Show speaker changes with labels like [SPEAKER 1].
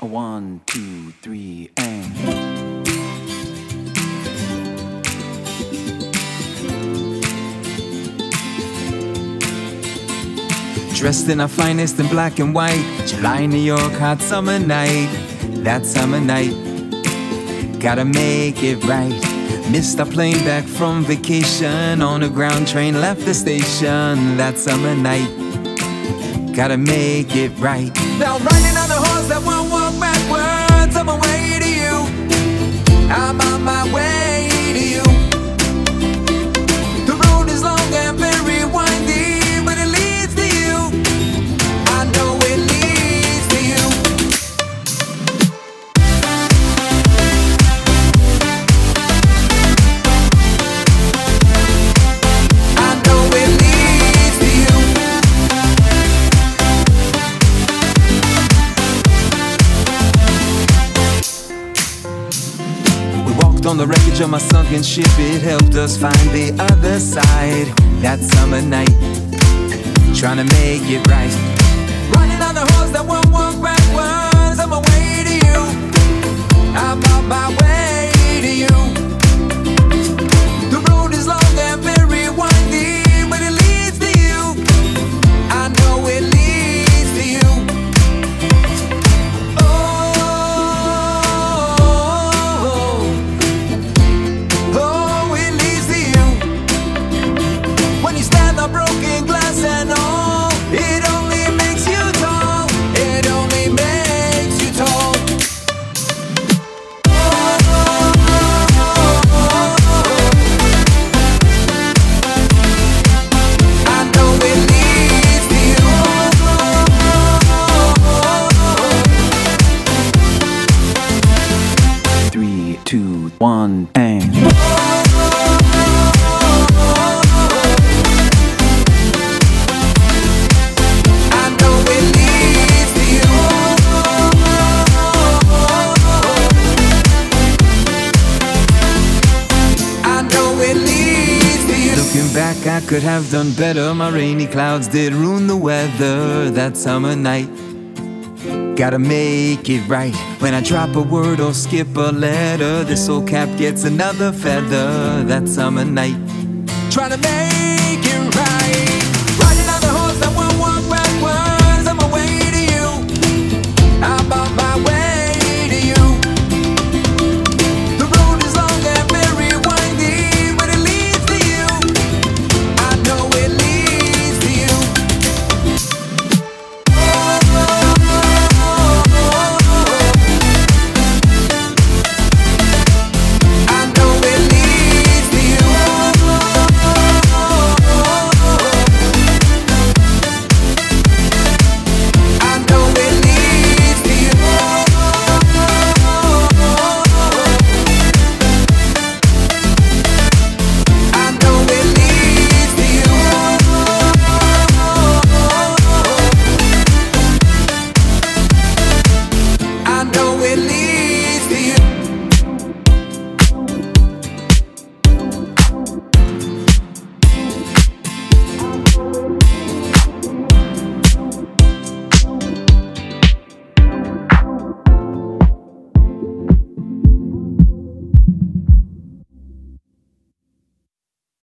[SPEAKER 1] A one, two, three, and. Dressed in our finest in black and white. July, New York, hot summer night. That summer night. Gotta make it right. Missed our plane back from vacation. On a ground train, left the station. That summer night. Gotta make it right. Now I'm riding on a horse that won't walk backwards. I'm away to you. I'm on my way on the wreckage of my sunken ship. It helped us find the other side that summer night. Trying to make it right. Riding on the horse that won't walk backwards. I'm away to you. I'm on my way Looking back, I could have done better. My rainy clouds did ruin the weather that summer night. Gotta make it right. When I drop a word or skip a letter, this old cap gets another feather that summer night. Try to make it